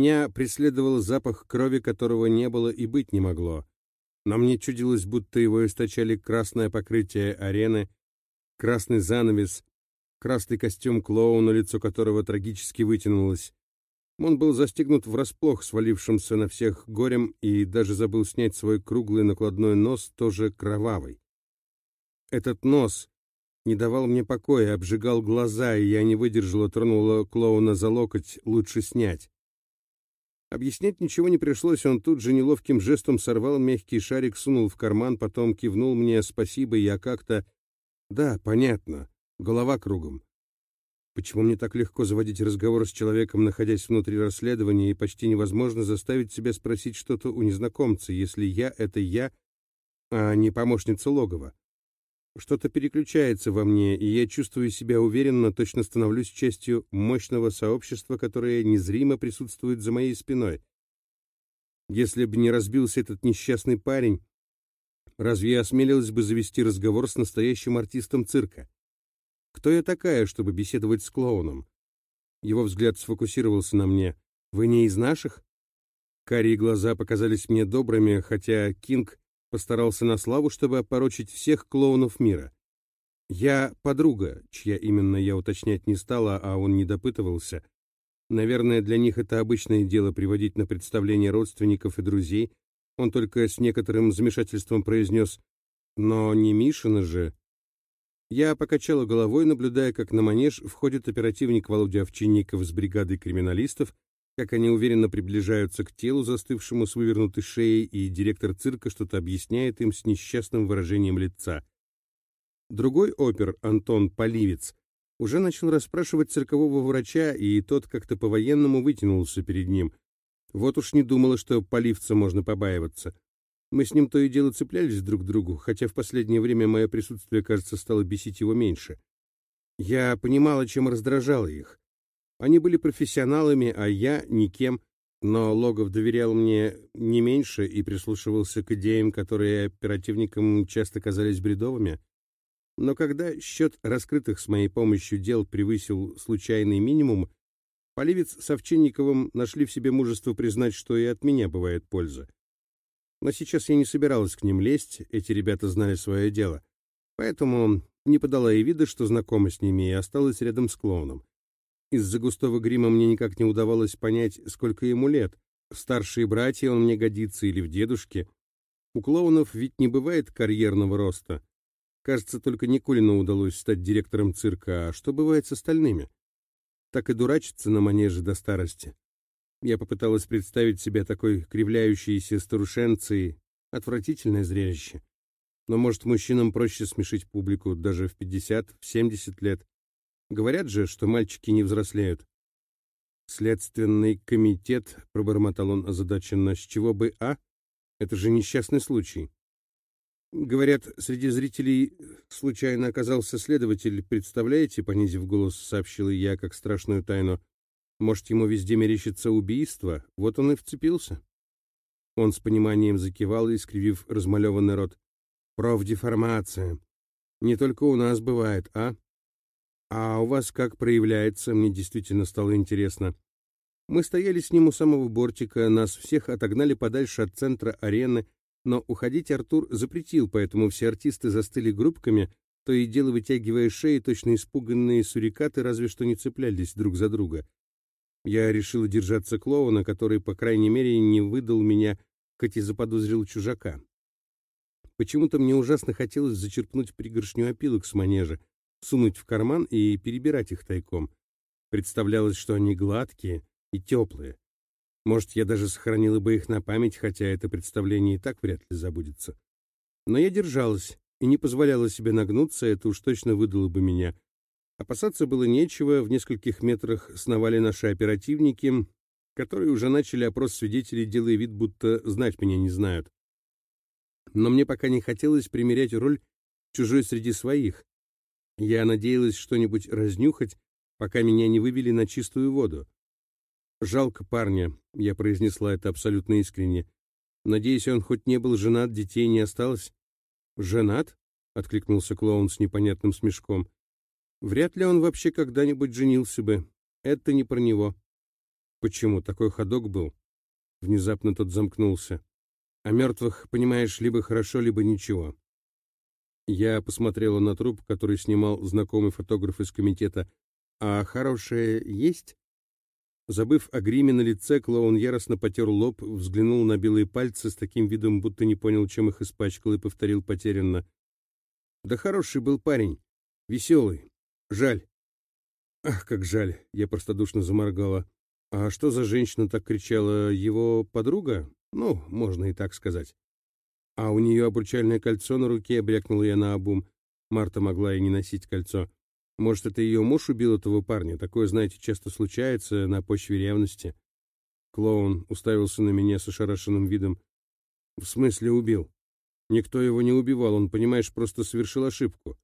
Меня преследовал запах крови, которого не было и быть не могло. Но мне чудилось, будто его источали красное покрытие арены, красный занавес, красный костюм клоуна, лицо которого трагически вытянулось. Он был застегнут врасплох, свалившимся на всех горем, и даже забыл снять свой круглый накладной нос, тоже кровавый. Этот нос не давал мне покоя, обжигал глаза, и я не выдержала, тронула клоуна за локоть, лучше снять. Объяснять ничего не пришлось, он тут же неловким жестом сорвал мягкий шарик, сунул в карман, потом кивнул мне «спасибо», и я как-то... Да, понятно, голова кругом. Почему мне так легко заводить разговор с человеком, находясь внутри расследования, и почти невозможно заставить себя спросить что-то у незнакомца, если я — это я, а не помощница логова? Что-то переключается во мне, и я чувствую себя уверенно, точно становлюсь частью мощного сообщества, которое незримо присутствует за моей спиной. Если бы не разбился этот несчастный парень, разве я осмелилась бы завести разговор с настоящим артистом цирка? Кто я такая, чтобы беседовать с клоуном? Его взгляд сфокусировался на мне. «Вы не из наших?» Карие глаза показались мне добрыми, хотя Кинг постарался на славу, чтобы опорочить всех клоунов мира. Я подруга, чья именно я уточнять не стала, а он не допытывался. Наверное, для них это обычное дело приводить на представление родственников и друзей. Он только с некоторым замешательством произнес «Но не Мишина же». Я покачала головой, наблюдая, как на манеж входит оперативник Володя Овчинников с бригадой криминалистов, как они уверенно приближаются к телу, застывшему с вывернутой шеей, и директор цирка что-то объясняет им с несчастным выражением лица. Другой опер, Антон Поливец, уже начал расспрашивать циркового врача, и тот как-то по-военному вытянулся перед ним. Вот уж не думала, что поливца можно побаиваться. Мы с ним то и дело цеплялись друг к другу, хотя в последнее время мое присутствие, кажется, стало бесить его меньше. Я понимала, чем раздражало их. Они были профессионалами, а я никем, но Логов доверял мне не меньше и прислушивался к идеям, которые оперативникам часто казались бредовыми. Но когда счет раскрытых с моей помощью дел превысил случайный минимум, Поливец с Овчинниковым нашли в себе мужество признать, что и от меня бывает польза. Но сейчас я не собиралась к ним лезть, эти ребята знали свое дело. Поэтому не подала и вида, что знакома с ними, и осталась рядом с клоуном. Из-за густого грима мне никак не удавалось понять, сколько ему лет. В старшие братья он мне годится или в дедушке. У клоунов ведь не бывает карьерного роста. Кажется, только Никулину удалось стать директором цирка, а что бывает с остальными? Так и дурачиться на манеже до старости. Я попыталась представить себя такой кривляющейся старушенцей. Отвратительное зрелище. Но, может, мужчинам проще смешить публику даже в 50, в 70 лет. Говорят же, что мальчики не взрослеют. Следственный комитет, пробормотал он озадаченно, с чего бы, а? Это же несчастный случай. Говорят, среди зрителей случайно оказался следователь. Представляете, понизив голос, сообщила я, как страшную тайну. Может, ему везде мерещится убийство? Вот он и вцепился. Он с пониманием закивал, искривив размалеванный рот. Профдеформация. Не только у нас бывает, а? «А у вас как проявляется?» Мне действительно стало интересно. Мы стояли с ним у самого бортика, нас всех отогнали подальше от центра арены, но уходить Артур запретил, поэтому все артисты застыли группками, то и дело вытягивая шеи, точно испуганные сурикаты, разве что не цеплялись друг за друга. Я решил держаться клоуна, который, по крайней мере, не выдал меня, хоть и заподозрил чужака. Почему-то мне ужасно хотелось зачерпнуть пригоршню опилок с манежа, сунуть в карман и перебирать их тайком. Представлялось, что они гладкие и теплые. Может, я даже сохранила бы их на память, хотя это представление и так вряд ли забудется. Но я держалась и не позволяла себе нагнуться, это уж точно выдало бы меня. Опасаться было нечего, в нескольких метрах сновали наши оперативники, которые уже начали опрос свидетелей, делая вид, будто знать меня не знают. Но мне пока не хотелось примерять роль чужой среди своих, я надеялась что-нибудь разнюхать, пока меня не вывели на чистую воду. «Жалко парня», — я произнесла это абсолютно искренне. «Надеюсь, он хоть не был женат, детей не осталось?» «Женат?» — откликнулся клоун с непонятным смешком. «Вряд ли он вообще когда-нибудь женился бы. Это не про него». Почему? Такой ходок был? Внезапно тот замкнулся. О мертвых, понимаешь, либо хорошо, либо ничего. Я посмотрела на труп, который снимал знакомый фотограф из комитета. «А хорошее есть?» Забыв о гриме на лице, клоун яростно потер лоб, взглянул на белые пальцы с таким видом, будто не понял, чем их испачкал, и повторил потерянно. «Да хороший был парень. Веселый. Жаль». «Ах, как жаль!» — я простодушно заморгала. «А что за женщина так кричала? Его подруга? Ну, можно и так сказать». А у нее обручальное кольцо на руке, брякнула я на обум. Марта могла и не носить кольцо. Может, это ее муж убил этого парня? Такое, знаете, часто случается на почве ревности. Клоун уставился на меня с ошарашенным видом. В смысле убил? Никто его не убивал, он, понимаешь, просто совершил ошибку.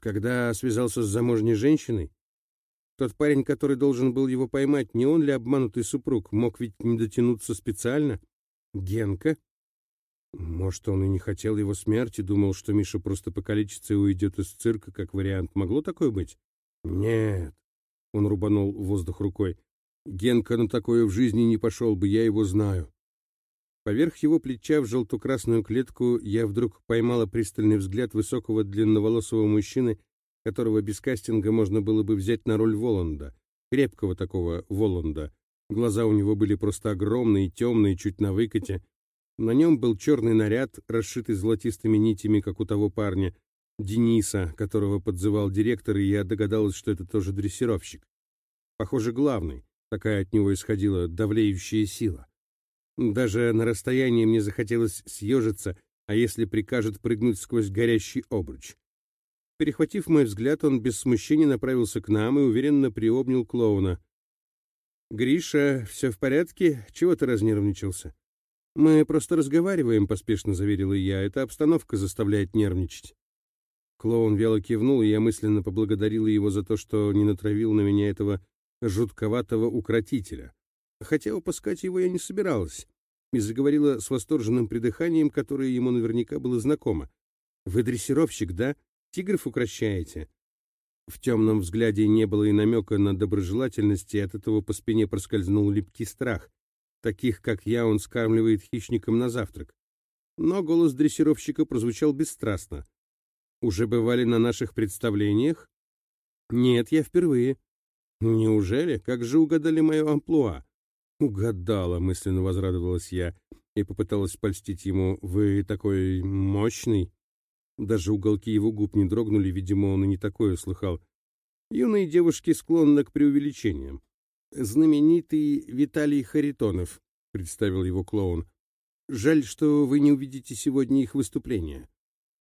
Когда связался с замужней женщиной, тот парень, который должен был его поймать, не он ли обманутый супруг, мог ведь не дотянуться специально? Генка? Может, он и не хотел его смерти, думал, что Миша просто покалечится и уйдет из цирка, как вариант. Могло такое быть? Нет. Он рубанул воздух рукой. Генка на такое в жизни не пошел бы, я его знаю. Поверх его плеча в желто-красную клетку я вдруг поймала пристальный взгляд высокого длинноволосого мужчины, которого без кастинга можно было бы взять на роль Воланда, крепкого такого Воланда. Глаза у него были просто огромные, темные, чуть на выкате, на нем был черный наряд, расшитый золотистыми нитями, как у того парня, Дениса, которого подзывал директор, и я догадалась, что это тоже дрессировщик. Похоже, главный. Такая от него исходила давлеющая сила. Даже на расстоянии мне захотелось съежиться, а если прикажет прыгнуть сквозь горящий обруч. Перехватив мой взгляд, он без смущения направился к нам и уверенно приобнял клоуна. «Гриша, все в порядке? Чего ты разнервничался?» «Мы просто разговариваем», — поспешно заверила я. «Эта обстановка заставляет нервничать». Клоун вяло кивнул, и я мысленно поблагодарила его за то, что не натравил на меня этого жутковатого укротителя. Хотя упускать его я не собиралась, и заговорила с восторженным придыханием, которое ему наверняка было знакомо. «Вы дрессировщик, да? Тигров укращаете?» В темном взгляде не было и намека на доброжелательность, и от этого по спине проскользнул липкий страх. Таких, как я, он скармливает хищникам на завтрак. Но голос дрессировщика прозвучал бесстрастно. «Уже бывали на наших представлениях?» «Нет, я впервые». «Неужели? Как же угадали мое амплуа?» «Угадала», — мысленно возрадовалась я и попыталась польстить ему. «Вы такой мощный». Даже уголки его губ не дрогнули, видимо, он и не такое слыхал. Юные девушки склонны к преувеличениям знаменитый Виталий Харитонов», — представил его клоун. «Жаль, что вы не увидите сегодня их выступления».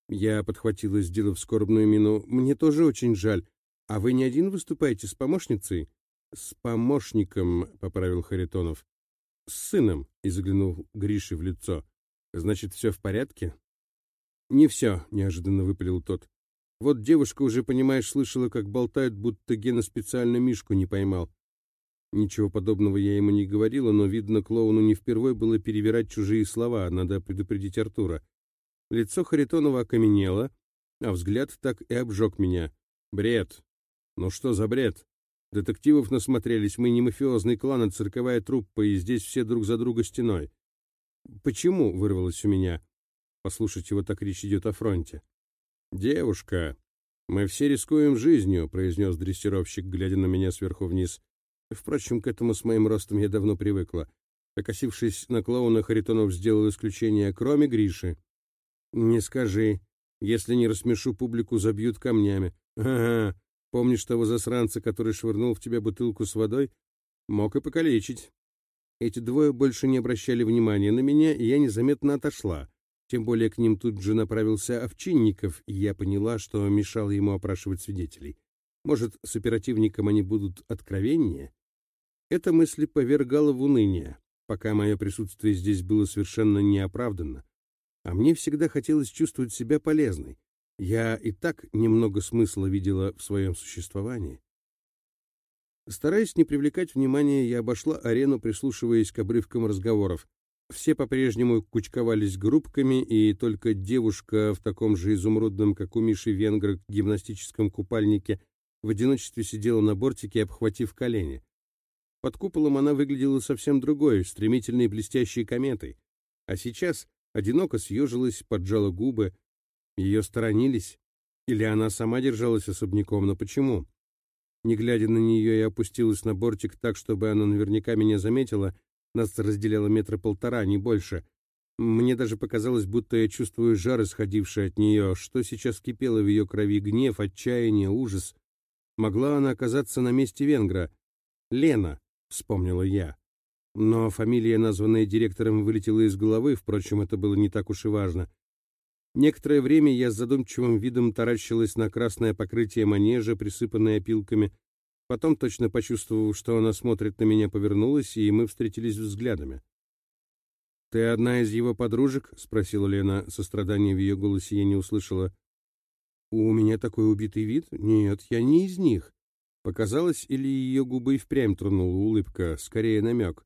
Я подхватила, сделав скорбную мину. «Мне тоже очень жаль. А вы не один выступаете с помощницей?» «С помощником», — поправил Харитонов. «С сыном», — и заглянул Грише в лицо. «Значит, все в порядке?» «Не все», — неожиданно выпалил тот. «Вот девушка уже, понимаешь, слышала, как болтают, будто Гена специально Мишку не поймал. Ничего подобного я ему не говорила, но, видно, клоуну не впервой было перевирать чужие слова, надо предупредить Артура. Лицо Харитонова окаменело, а взгляд так и обжег меня. Бред. Ну что за бред? Детективов насмотрелись, мы не мафиозный клан, а цирковая труппа, и здесь все друг за друга стеной. Почему? — вырвалось у меня. Послушайте, вот так речь идет о фронте. Девушка, мы все рискуем жизнью, — произнес дрессировщик, глядя на меня сверху вниз. Впрочем, к этому с моим ростом я давно привыкла. Покосившись на клоуна, Харитонов сделал исключение, кроме Гриши. «Не скажи. Если не рассмешу, публику забьют камнями. Ага, помнишь того засранца, который швырнул в тебя бутылку с водой? Мог и покалечить». Эти двое больше не обращали внимания на меня, и я незаметно отошла. Тем более к ним тут же направился Овчинников, и я поняла, что мешало ему опрашивать свидетелей. Может, с оперативником они будут откровеннее? Эта мысль повергала в уныние, пока мое присутствие здесь было совершенно неоправданно. А мне всегда хотелось чувствовать себя полезной. Я и так немного смысла видела в своем существовании. Стараясь не привлекать внимания, я обошла арену, прислушиваясь к обрывкам разговоров. Все по-прежнему кучковались группками, и только девушка в таком же изумрудном, как у Миши Венгра, гимнастическом купальнике в одиночестве сидела на бортике, обхватив колени. Под куполом она выглядела совсем другой, стремительной блестящей кометой. А сейчас одиноко съежилась, поджала губы. Ее сторонились? Или она сама держалась особняком, но почему? Не глядя на нее, я опустилась на бортик так, чтобы она наверняка меня заметила. Нас разделяло метра полтора, не больше. Мне даже показалось, будто я чувствую жар, исходивший от нее. Что сейчас кипело в ее крови? Гнев, отчаяние, ужас. Могла она оказаться на месте венгра? Лена, вспомнила я. Но фамилия, названная директором, вылетела из головы, впрочем, это было не так уж и важно. Некоторое время я с задумчивым видом таращилась на красное покрытие манежа, присыпанное опилками. Потом, точно почувствовав, что она смотрит на меня, повернулась, и мы встретились взглядами. «Ты одна из его подружек?» — спросила Лена. Сострадания в ее голосе я не услышала. «У меня такой убитый вид? Нет, я не из них». Показалось, или ее губы и впрямь тронула улыбка, скорее намек.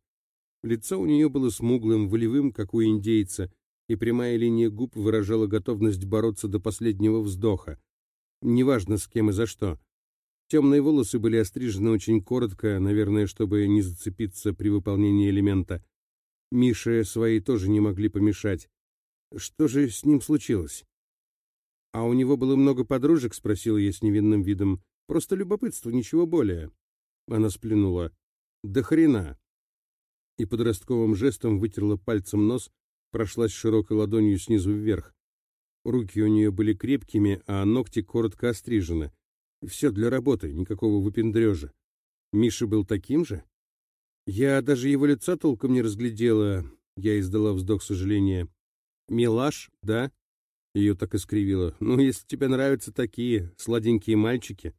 Лицо у нее было смуглым, волевым, как у индейца, и прямая линия губ выражала готовность бороться до последнего вздоха. Неважно, с кем и за что. Темные волосы были острижены очень коротко, наверное, чтобы не зацепиться при выполнении элемента. Мише свои тоже не могли помешать. Что же с ним случилось? «А у него было много подружек?» — спросил я с невинным видом. «Просто любопытство, ничего более». Она сплюнула. «Да хрена!» И подростковым жестом вытерла пальцем нос, прошлась широкой ладонью снизу вверх. Руки у нее были крепкими, а ногти коротко острижены. Все для работы, никакого выпендрежа. Миша был таким же? Я даже его лица толком не разглядела. Я издала вздох сожаления. «Милаш, да?» Ее так искривило. «Ну, если тебе нравятся такие сладенькие мальчики».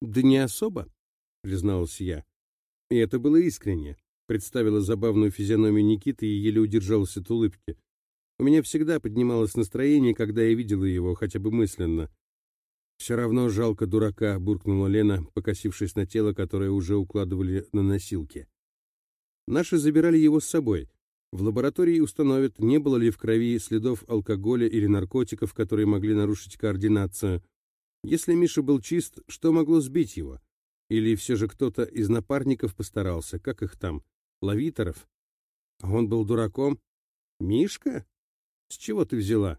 «Да не особо», — призналась я. И это было искренне представила забавную физиономию Никиты и еле удержалась от улыбки. У меня всегда поднималось настроение, когда я видела его, хотя бы мысленно. «Все равно жалко дурака», — буркнула Лена, покосившись на тело, которое уже укладывали на носилки. Наши забирали его с собой. В лаборатории установят, не было ли в крови следов алкоголя или наркотиков, которые могли нарушить координацию. Если Миша был чист, что могло сбить его? Или все же кто-то из напарников постарался, как их там? Лавиторов. А он был дураком? Мишка? С чего ты взяла?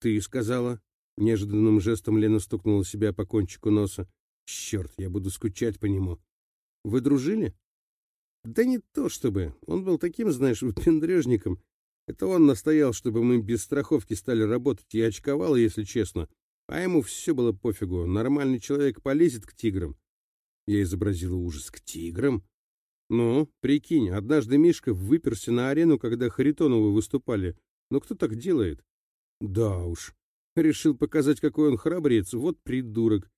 Ты сказала. Неожиданным жестом Лена стукнула себя по кончику носа. Черт, я буду скучать по нему. Вы дружили? Да не то чтобы. Он был таким, знаешь, выпендрежником. Это он настоял, чтобы мы без страховки стали работать, и очковал, если честно. А ему все было пофигу. Нормальный человек полезет к тиграм. Я изобразила ужас. К тиграм? Ну, прикинь, однажды Мишка выперся на арену, когда Харитоновы выступали. Но кто так делает? Да уж. Решил показать, какой он храбрец. Вот придурок.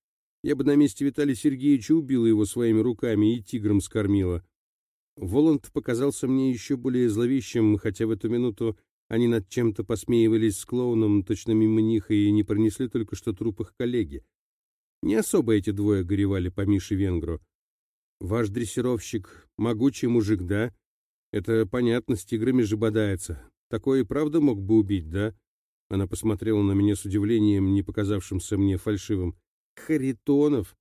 Я бы на месте Виталия Сергеевича убила его своими руками и тигром скормила. Воланд показался мне еще более зловещим, хотя в эту минуту они над чем-то посмеивались с клоуном, точно мимо них, и не пронесли только что труп их коллеги. Не особо эти двое горевали по Мише Венгру. Ваш дрессировщик — могучий мужик, да? Это понятно, с тиграми же бодается. Такое и правда мог бы убить, да? Она посмотрела на меня с удивлением, не показавшимся мне фальшивым. Харитонов?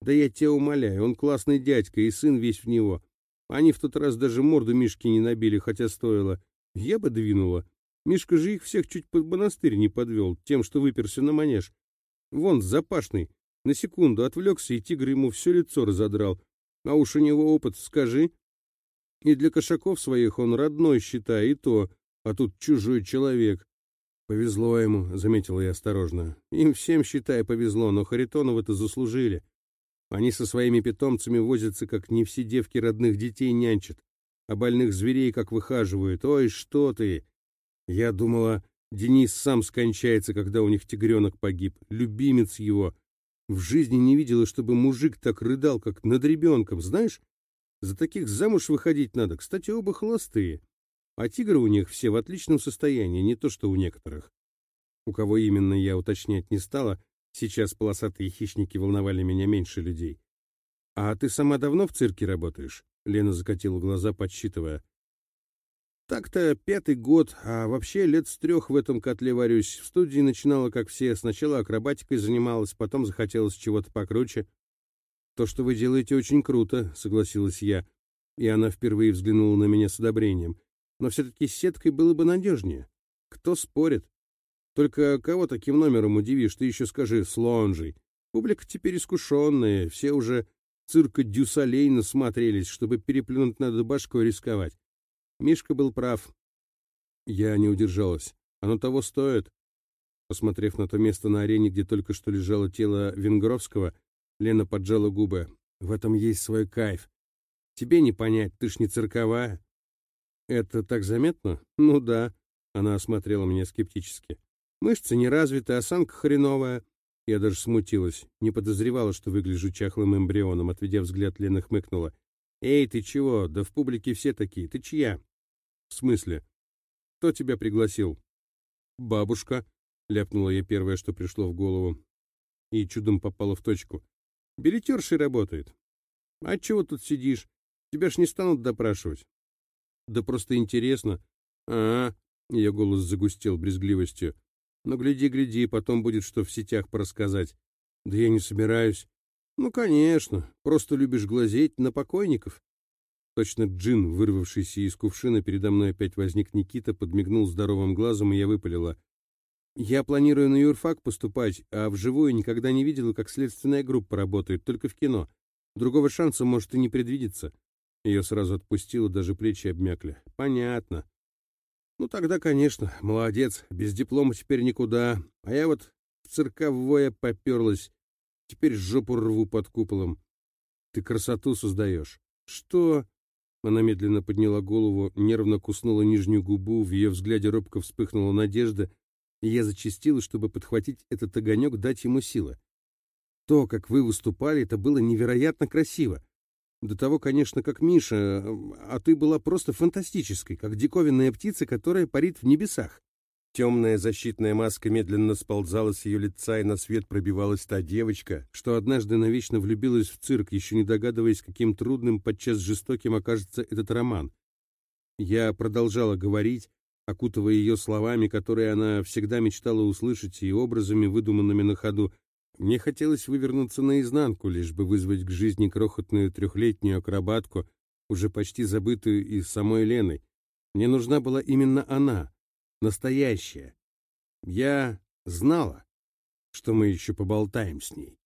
Да я тебя умоляю, он классный дядька, и сын весь в него. Они в тот раз даже морду Мишки не набили, хотя стоило. Я бы двинула. Мишка же их всех чуть под монастырь не подвел, тем, что выперся на манеж. Вон, запашный. На секунду отвлекся, и тигр ему все лицо разодрал. А уж у него опыт, скажи. И для кошаков своих он родной, считай, и то, а тут чужой человек. Повезло ему, заметила я осторожно. Им всем, считай, повезло, но Харитонова-то заслужили. Они со своими питомцами возятся, как не все девки родных детей нянчат, а больных зверей как выхаживают. Ой, что ты! Я думала, Денис сам скончается, когда у них тигренок погиб, любимец его, в жизни не видела, чтобы мужик так рыдал, как над ребенком, знаешь? За таких замуж выходить надо. Кстати, оба холостые. А тигры у них все в отличном состоянии, не то что у некоторых. У кого именно я уточнять не стала, сейчас полосатые хищники волновали меня меньше людей. «А ты сама давно в цирке работаешь?» Лена закатила глаза, подсчитывая. Так-то пятый год, а вообще лет с трех в этом котле варюсь. В студии начинала, как все, сначала акробатикой занималась, потом захотелось чего-то покруче. То, что вы делаете, очень круто, согласилась я, и она впервые взглянула на меня с одобрением. Но все-таки с сеткой было бы надежнее. Кто спорит? Только кого таким номером удивишь, ты еще скажи с лонжей. Публика теперь искушенная, все уже цирка Дюсалей насмотрелись, чтобы переплюнуть надо башкой рисковать. Мишка был прав. Я не удержалась. Оно того стоит. Посмотрев на то место на арене, где только что лежало тело Венгровского, Лена поджала губы. В этом есть свой кайф. Тебе не понять, ты ж не цирковая. Это так заметно? Ну да. Она осмотрела меня скептически. Мышцы не развиты, осанка хреновая. Я даже смутилась, не подозревала, что выгляжу чахлым эмбрионом. Отведя взгляд, Лена хмыкнула. «Эй, ты чего? Да в публике все такие. Ты чья?» «В смысле? Кто тебя пригласил?» «Бабушка», — ляпнула я первое, что пришло в голову. И чудом попала в точку. «Билетершей работает». «А чего тут сидишь? Тебя ж не станут допрашивать». «Да просто интересно». «А-а», — ее голос загустел брезгливостью. Но гляди, гляди, потом будет что в сетях порассказать. Да я не собираюсь. Ну, конечно, просто любишь глазеть на покойников. Точно джин, вырвавшийся из кувшина, передо мной опять возник Никита, подмигнул здоровым глазом, и я выпалила. Я планирую на юрфак поступать, а вживую никогда не видела, как следственная группа работает, только в кино. Другого шанса может и не предвидеться. Ее сразу отпустило, даже плечи обмякли. Понятно. Ну тогда, конечно, молодец, без диплома теперь никуда. А я вот в цирковое поперлась. Теперь жопу рву под куполом. Ты красоту создаешь. Что? Она медленно подняла голову, нервно куснула нижнюю губу, в ее взгляде робко вспыхнула надежда, и я зачастила, чтобы подхватить этот огонек, дать ему силы. То, как вы выступали, это было невероятно красиво. До того, конечно, как Миша, а ты была просто фантастической, как диковинная птица, которая парит в небесах. Темная защитная маска медленно сползала с ее лица, и на свет пробивалась та девочка, что однажды навечно влюбилась в цирк, еще не догадываясь, каким трудным, подчас жестоким окажется этот роман. Я продолжала говорить, окутывая ее словами, которые она всегда мечтала услышать, и образами, выдуманными на ходу, мне хотелось вывернуться наизнанку, лишь бы вызвать к жизни крохотную трехлетнюю акробатку, уже почти забытую и самой Леной. Мне нужна была именно она, настоящая. Я знала, что мы еще поболтаем с ней.